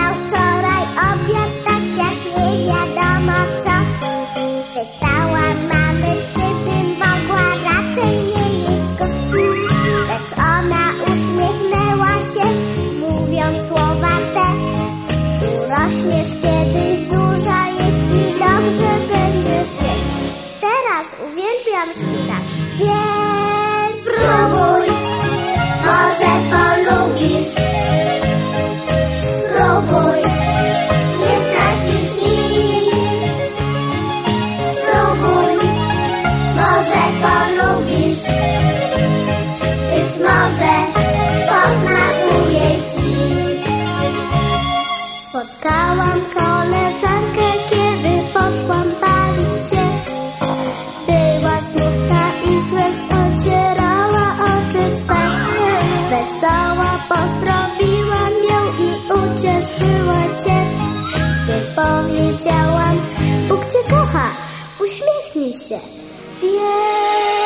dostał wczoraj obiad, tak jak nie wiadomo co. Pytałam mamy, czy bym mogła raczej nie jeść kotki. Lecz ona uśmiechnęła się, mówiąc słowa te. Urośniesz kiedyś duża, jeśli dobrze będziesz jeść. Teraz uwielbiam ścinać. Spotkałam koleżankę, kiedy poszłam bawić się. Była smutna i złe ocierała oczy swe. Wesoła pozdrowiłam ją i ucieszyła się. Gdy powiedziałam, Bóg cię kocha, uśmiechnij się. Wiem.